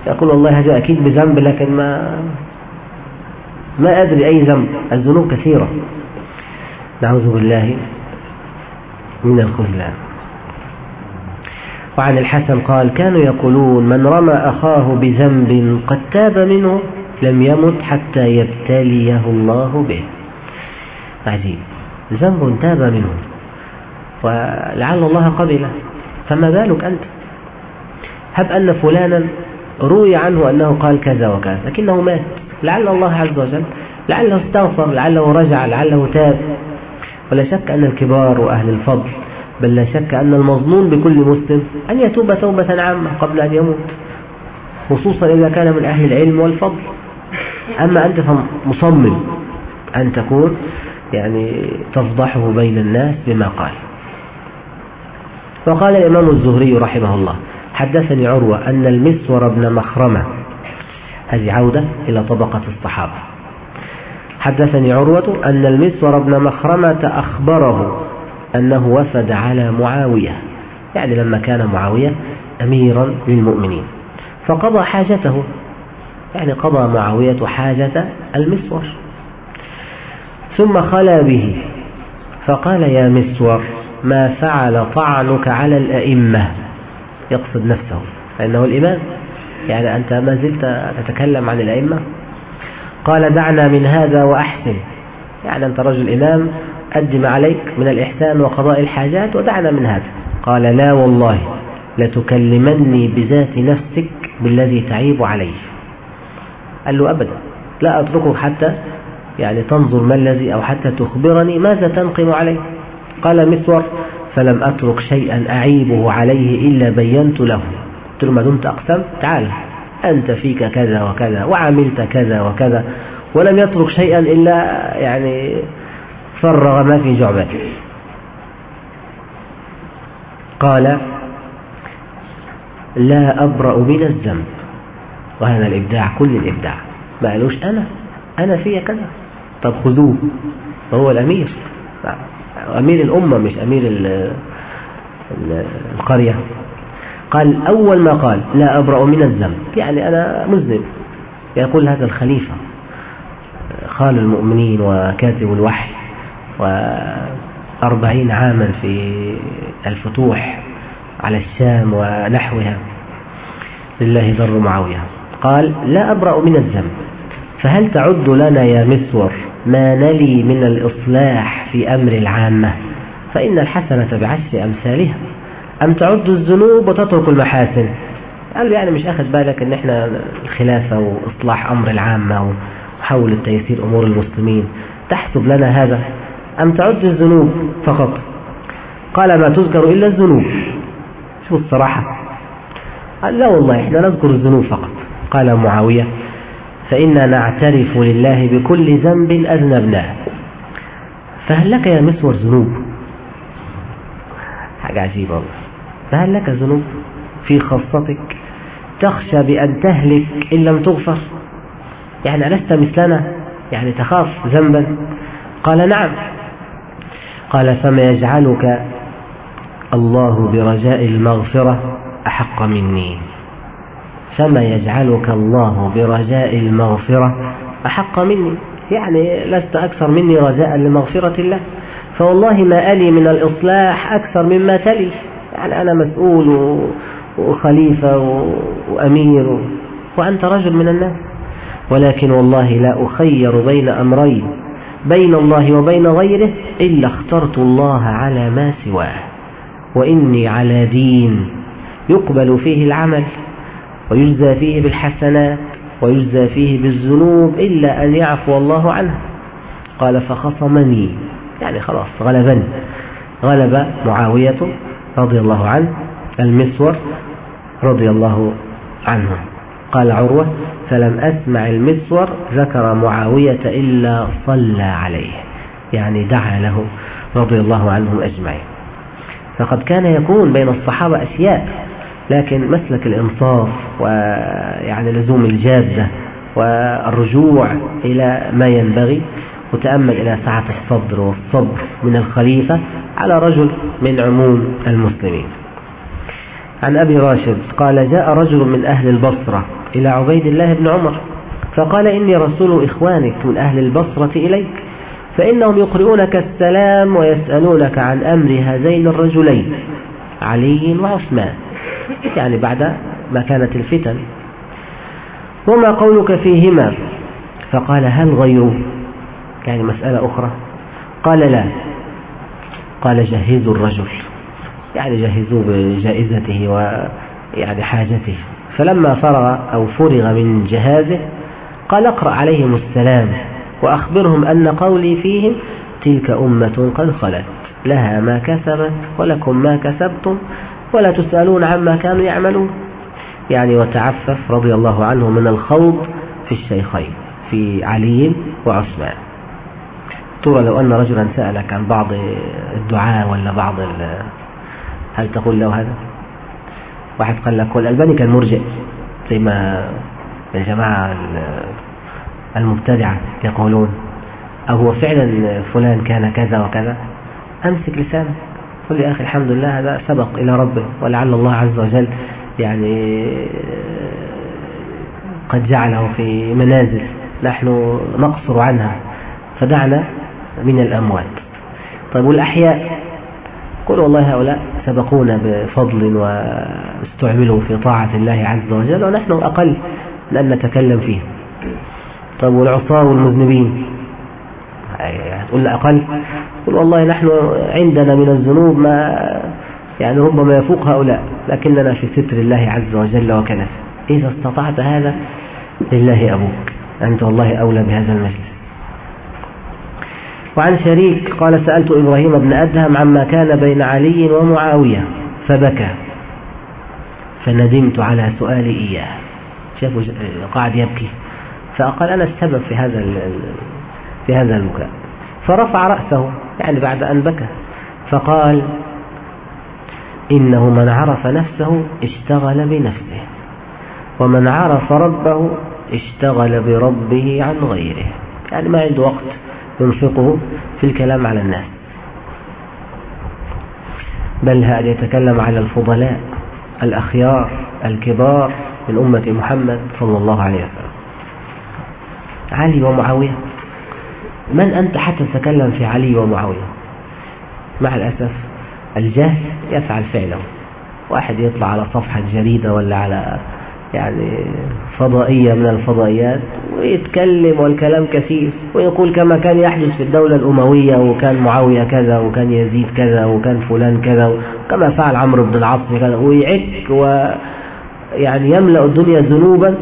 يقول والله هذا أكيد بذنب لكن ما ما أدري أي ذنب. الذنوب كثيرة. نعوذ بالله من الخذلان وعن الحسن قال كانوا يقولون من رمى أخاه بذنب قد تاب منه لم يمت حتى يبتليه الله به. عجيب. ذنب تاب منه. ولعل الله قبله. فما بالك أنت؟ هب أن فلانا روي عنه أنه قال كذا وكذا لكنه مات. لعل الله عز وجل لعله استغفر لعله رجع لعله تاب. ولا شك أن الكبار وأهل الفضل بل لا شك أن المظنون بكل مسلم أن يتوب توبة عامة قبل أن يموت خصوصا إذا كان من أهل العلم والفضل. أما أنت فمصمم أن تكون يعني تفضحه بين الناس بما قال. وقال الإمام الزهري رحمه الله حدثني عروة أن المسور بن مخرمة هذه عودة إلى طبقة الصحابة. حدثني عروة أن المسور بن مخرمة أخبره أنه وفد على معاوية يعني لما كان معاوية أميرا للمؤمنين. فقضى حاجته يعني قضى معاوية حاجة المسور. ثم خلا به فقال يا مسور ما فعل طعنك على الأئمة؟ يقصد نفسه فإنه الإمام. يعني أنت ما زلت تتكلم عن الأئمة؟ قال دعنا من هذا وأحسن. يعني أنت رجل إمام أدم عليك من الإحسان وقضاء الحاجات ودعنا من هذا. قال لا والله لتكلمني بذات نفسك بالذي تعيب عليه قال له أبدا لا أتركك حتى يعني تنظر ما الذي أو حتى تخبرني ماذا تنقم عليه قال مسور فلم أترك شيئا أعيبه عليه إلا بينت له. قلت له ما دمت أقسمت تعال أنت فيك كذا وكذا وعملت كذا وكذا ولم يترك شيئا إلا يعني فرغ ما في جعبته. قال لا أبرأ من الذنب. وهذا الإبداع كل الإبداع. ما قالوش أنا أنا في كذا. طب خذوه. وهو الأمير. أمير الأمة مش أمير القرية. قال أول ما قال لا أبرأ من الذنب يعني أنا مذنب. يقول هذا الخليفة خال المؤمنين وكاتب الوحي وأربعين عاما في الفتوح على الشام ونحوها لله ذر معاوية. قال لا أبرأ من الذنب فهل تعد لنا يا مسور ما نلي من الإصلاح في أمر العامة؟ فإن الحسنة بعشر أمثالها. أم تعد الذنوب وتترك المحاسن؟ قالوا يعني مش أخذ بالك أن إحنا الخلافة وإصلاح أمر العامة وحول التيسير أمور المسلمين. تحسب لنا هذا. أم تعد الذنوب فقط؟ قال ما تذكر إلا الذنوب. شو الصراحة. قال لا والله إحنا نذكر الذنوب فقط. قال معاوية فإنا نعترف لله بكل ذنب أذنبناه. فهل لك يا مسور ذنوب؟ حاجة عجيبة والله. فهل لك ذنوب في خاصتك تخشى بأن تهلك إن لم تغفر؟ يعني ألست مثلنا؟ يعني تخاف ذنبا؟ قال نعم. قال فما يجعلك الله برجاء المغفرة أحق مني؟ فما يجعلك الله برجاء المغفرة أحق مني؟ يعني لست أكثر مني رجاء لمغفرة الله. فوالله ما ألي من الإصلاح أكثر مما تلي. يعني أنا مسؤول وخليفة وأمير وأنت رجل من الناس. ولكن والله لا أخير بين أمرين بين الله وبين غيره إلا اخترت الله على ما سواه وإني على دين يقبل فيه العمل ويجزى فيه بالحسنات ويجزى فيه بالذنوب إلا أن يعفو الله عنه. قال فخصمني يعني خلاص غلبني غلب معاوية رضي الله عنه المسور رضي الله عنه. قال عروة فلم أسمع المسور ذكر معاوية إلا صلى عليه. يعني دعا له رضي الله عنهم أجمعين. فقد كان يكون بين الصحابة أشياء لكن مسلك الإنصاف ويعني لزوم الجادة والرجوع إلى ما ينبغي وتأمل إلى سعة الصدر والصبر من الخليفة على رجل من عموم المسلمين. عن أبي راشد قال جاء رجل من أهل البصرة إلى عبيد الله بن عمر فقال إني رسول إخوانك من أهل البصرة إليك فإنهم يقرؤونك السلام ويسألونك عن أمر هذين الرجلين علي وعثمان يعني بعد ما كانت الفتن. وما قولك فيهما؟ فقال هل غيره يعني مسألة أخرى. قال لا. قال جهزوا الرجل. يعني جهزوه بجائزته ويعني حاجته. فلما فرغ أو فرغ من جهازه قال اقرأ عليهم السلام وأخبرهم أن قولي فيهم تلك أمة قد خلت. لها ما كسبت ولكم ما كسبتم ولا تسألون عما كانوا يعملون. يعني وتعفف رضي الله عنه من الخوض في الشيخين في علي وعثمان. ترى لو أن رجلا سألك عن بعض الدعاء ولا بعض هل تقول له هذا؟ واحد قال لك والألباني كان مرجئ زي ما الجماعة المبتدعة يقولون أو هو فعلا فلان كان كذا وكذا. أمسك لسانك قل يا أخي الحمد لله هذا سبق إلى ربه ولعل الله عز وجل يعني قد جعله في منازل نحن نقصر عنها. فدعنا من الأموات. طيب والأحياء؟ قل والله هؤلاء سبقونا بفضل واستعملوا في طاعة الله عز وجل ونحن أقل لأن نتكلم فيه. طيب والعصاة والمذنبين؟ تقول أقل. قل والله نحن عندنا من الذنوب ما يعني ربما يفوق هؤلاء لكننا في ستر الله عز وجل وكنفه إذا استطعت هذا لله أبوك. أنت والله أولى بهذا المجلس. وعن شريك قال سألت إبراهيم بن أدهم عما كان بين علي ومعاوية فبكى. فندمت على سؤالي إياه. شافوا قاعد يبكي. فقال أنا السبب في هذا في هذا البكاء. فرفع رأسه يعني بعد أن بكى. فقال إنه من عرف نفسه اشتغل بنفسه ومن عرف ربه اشتغل بربه عن غيره. يعني ما عنده وقت. ينفقه في الكلام على الناس. بل هذا يتكلم على الفضلاء الأخيار الكبار من أمة محمد صلى الله عليه وسلم. علي ومعاوية من أنت حتى تتكلم في علي ومعاوية؟ مع الأسف الجهل يفعل فعله. واحد يطلع على صفحة جريدة ولا على يعني فضائية من الفضائيات ويتكلم والكلام كثير ويقول كما كان يحدث في الدولة الأموية وكان معاوية كذا وكان يزيد كذا وكان فلان كذا كما فعل عمرو بن العاص كذا ويعك ويعني يملأ الدنيا ذنوبا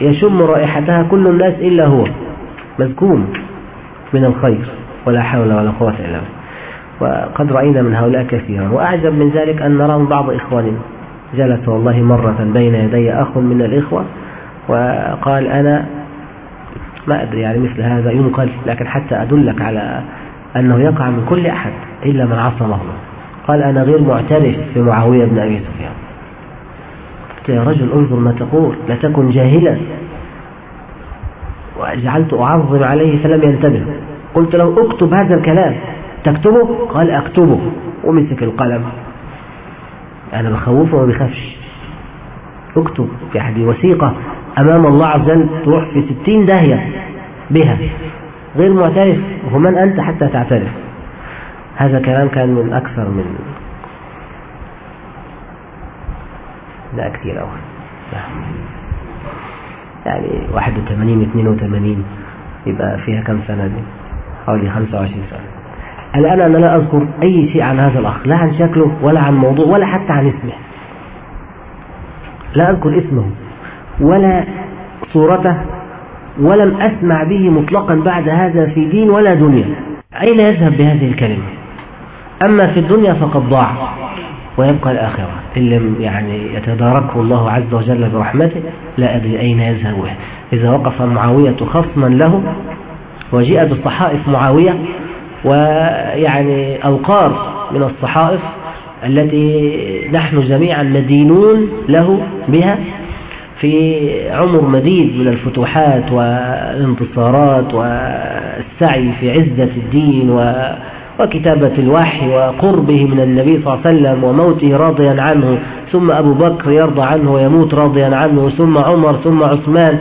يشم رائحتها كل الناس إلا هو مذكوم من الخير ولا حول ولا قوة إلا بالله. وقد رأينا من هؤلاء كثيرا وأعجب من ذلك أن نرى بعض إخواننا. جلس والله مرة بين يدي أخ من الإخوة وقال أنا ما أدري يعني مثل هذا ينقل لكن حتى أدلك على أنه يقع من كل أحد إلا من عصمه. الله قال أنا غير معترف بمعاوية بن أبي سفيان. قلت يا رجل انظر ما تقول لا تكن جاهلا. وجعلت أعظم عليه فلم ينتبه. قلت له اكتب هذا الكلام. تكتبه؟ قال أكتبه. ومسك القلم. أنا بخوفه وما بيخافش. اكتب يعني وثيقة أمام الله عز وجل تروح في ستين داهية بها. غير معترف ومن أنت حتى تعترف. هذا كلام كان من أكثر من لا كثير أوي. يعني 81 82 يبقى فيها كم سنة دي؟ حوالي 25 سنة. الآن أنا لا أذكر أي شيء عن هذا الأخ لا عن شكله ولا عن موضوع ولا حتى عن اسمه. لا أذكر اسمه ولا صورته ولم أسمع به مطلقا بعد هذا في دين ولا دنيا. أين يذهب بهذه الكلمة؟ أما في الدنيا فقد ضاع ويبقى الآخرة. إن لم يعني يتداركه الله عز وجل برحمته لا أدري أين يذهب. إذا وقف معاوية خصما له وجاء بصحائف معاوية ويعني أوقار من الصحائف التي نحن جميعا مدينون له بها في عمر مديد من الفتوحات والانتصارات والسعي في عزة الدين وكتابة الوحي وقربه من النبي صلى الله عليه وسلم وموته راضيا عنه ثم أبو بكر يرضى عنه ويموت راضيا عنه ثم عمر ثم عثمان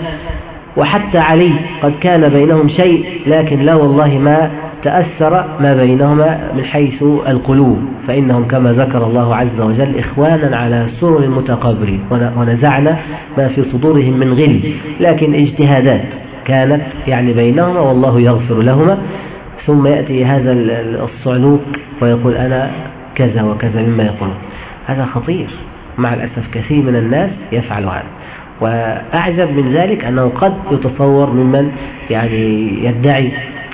وحتى علي قد كان بينهم شيء لكن لا والله ما تأثر ما بينهما من حيث القلوب فإنهم كما ذكر الله عز وجل إخوانا على سرر متقابلين ونزعنا ما في صدورهم من غل لكن اجتهادات كانت يعني بينهما والله يغفر لهما. ثم يأتي هذا الصعلوك ويقول أنا كذا وكذا مما يقولون. هذا خطير مع الأسف كثير من الناس يفعل هذا. وأعجب من ذلك أنه قد يتصور ممن يعني يدعي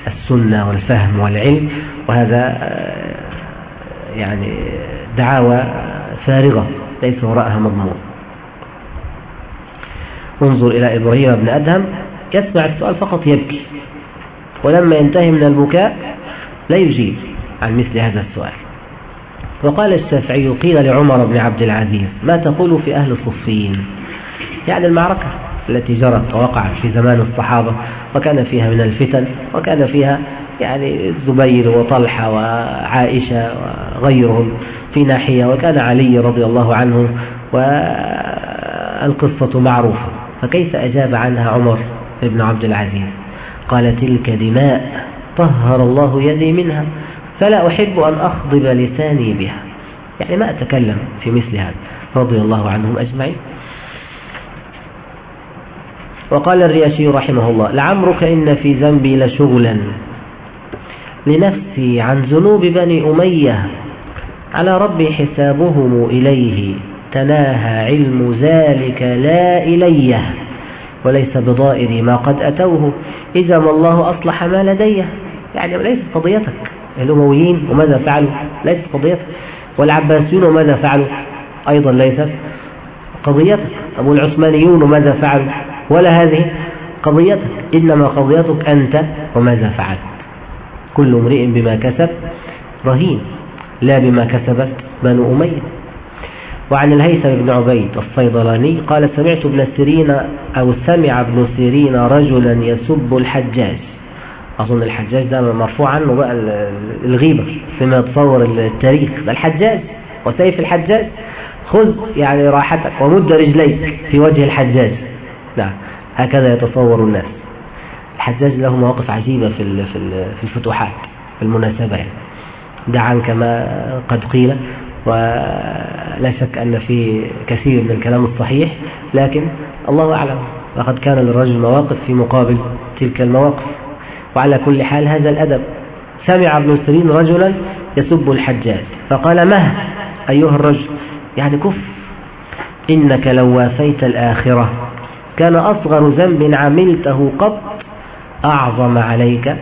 السنة والفهم والعلم وهذا يعني دعاوى فارغة ليس وراءها مضمون. انظر إلى إبراهيم بن أدهم يسمع السؤال فقط يبكي ولما ينتهي من البكاء لا يجيب عن مثل هذا السؤال. وقال الشافعي قيل لعمر بن عبد العزيز ما تقول في أهل الصفين يعني المعركة. التي جرت ووقعت في زمان الصحابة وكان فيها من الفتن وكان فيها يعني الزبير وطلحة وعائشة وغيرهم في ناحية وكان علي رضي الله عنه والقصة معروفة. فكيف أجاب عنها عمر بن عبد العزيز؟ قال تلك دماء طهر الله يدي منها فلا أحب أن أخضب لساني بها. يعني ما أتكلم في مثل هذا. رضي الله عنهم أجمعين. وقال الرياشي رحمه الله لعمرك إن في ذنبي لشغلا. لنفسي عن ذنوب بني أمية على ربي حسابهم إليه تناهى علم ذلك لا إليه وليس بضائري ما قد أتوه إذا ما الله أصلح ما لديه يعني ليس قضيتك الأمويين وماذا فعلوا؟ ليست قضيتك والعباسيون وماذا فعلوا؟ أيضا ليست قضيتك أبو العثمانيون وماذا فعلوا؟ ولا هذه قضيتك إنما قضيتك أنت وماذا فعلت. كل امرئ بما كسب رهين لا بما كسبت بنو أمية. وعن الهيثم بن عبيد الصيدلاني قال سمعت ابن سيرين أو سمع ابن سيرين رجلا يسب الحجاج. أظن الحجاج ده مرفوع عنه بقى الغيبة فيما يتصور التاريخ. ده الحجاج وسيف الحجاج خذ يعني راحتك ومد رجليك في وجه الحجاج. هكذا يتصور الناس. الحجاج له مواقف عجيبة في في الفتوحات في المناسبة يعني. دعا كما قد قيل ولا شك أن في كثير من الكلام الصحيح لكن الله أعلم لقد كان للرجل مواقف في مقابل تلك المواقف. وعلى كل حال هذا الأدب سمع ابن سيرين رجلا يسب الحجاج فقال مه أيها الرجل يعني كف إنك لو وافيت الآخرة. كان أصغر ذنب عملته قط أعظم عليك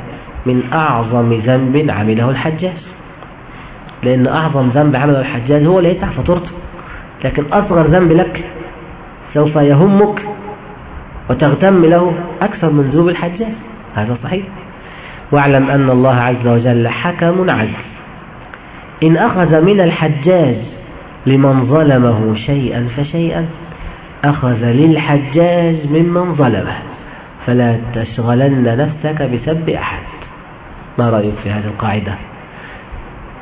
من أعظم ذنب عمله الحجاج. لأن أعظم ذنب عمله الحجاج هو اللي يدفع فاتورته لكن أصغر ذنب لك سوف يهمك وتغتم له أكثر من ذنوب الحجاج. هذا صحيح. واعلم أن الله عز وجل حكم عدل إن أخذ من الحجاج لمن ظلمه شيئا فشيئا. أخذ للحجاج ممن ظلمه فلا تشغلن نفسك بسب أحد. ما رأيك في هذه القاعدة؟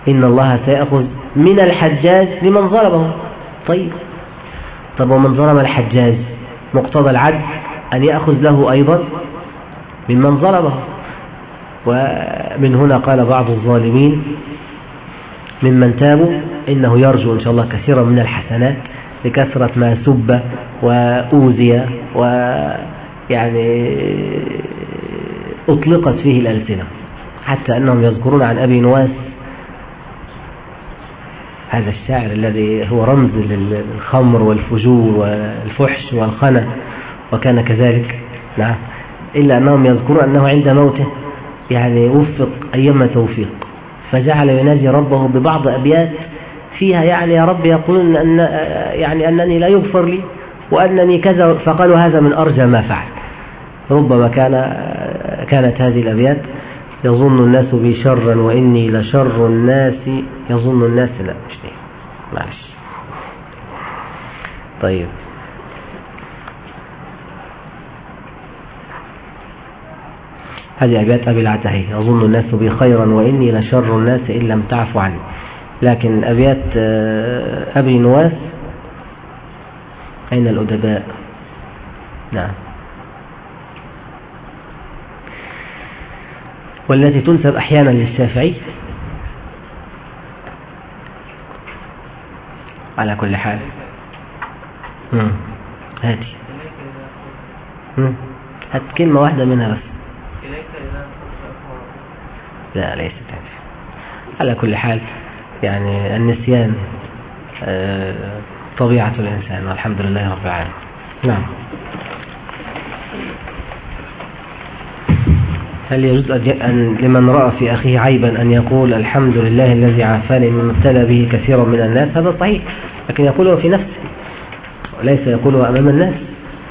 إن الله سيأخذ من الحجاج لمن ظلمه. طيب طب ومن ظلم الحجاج مقتضى العدل أن يأخذ له أيضا ممن ظلمه. ومن هنا قال بعض الظالمين ممن تابوا إنه يرجو إن شاء الله كثيرا من الحسنات. لكثرة ما سب وأوذي ويعني أطلقت فيه الألسنة. حتى أنهم يذكرون عن أبي نواس هذا الشاعر الذي هو رمز للخمر والفجور والفحش والخنا وكان كذلك. نعم. إلا أنهم يذكرون أنه عند موته يعني وفق أيما توفيق فجعل يناجي ربه ببعض أبيات فيها يعني يا رب يقولون أن يعني أنني لا يغفر لي وأنني كذا فقالوا هذا من أرجى ما فعل. ربما كان كانت هذه الأبيات يظن الناس بي شرا وإني لشر الناس يظن الناس لا مش دي. معلش. طيب. هذه أبيات أبي العتهي يظن الناس بي خيرا وإني لشر الناس إن لم تعفو عني لكن أبيات آه، أبي نواس أين الأدباء؟ نعم. والتي تنسب أحيانا للشافعي. على كل حال. هاتي. هات كلمة واحدة منها بس. لا ليست هذه على كل حال. يعني النسيان آه، طبيعة الإنسان والحمد لله رب العالمين. نعم. هل يجوز أن لمن رأى في أخيه عيبا أن يقول الحمد لله الذي عافاني مما ابتلى به كثيرا من الناس؟ هذا صحيح لكن يقوله في نفسه وليس يقوله أمام الناس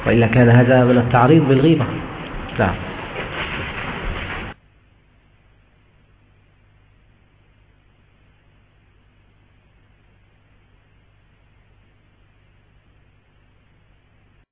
وإلا كان هذا من التعريض بالغيبة نعم.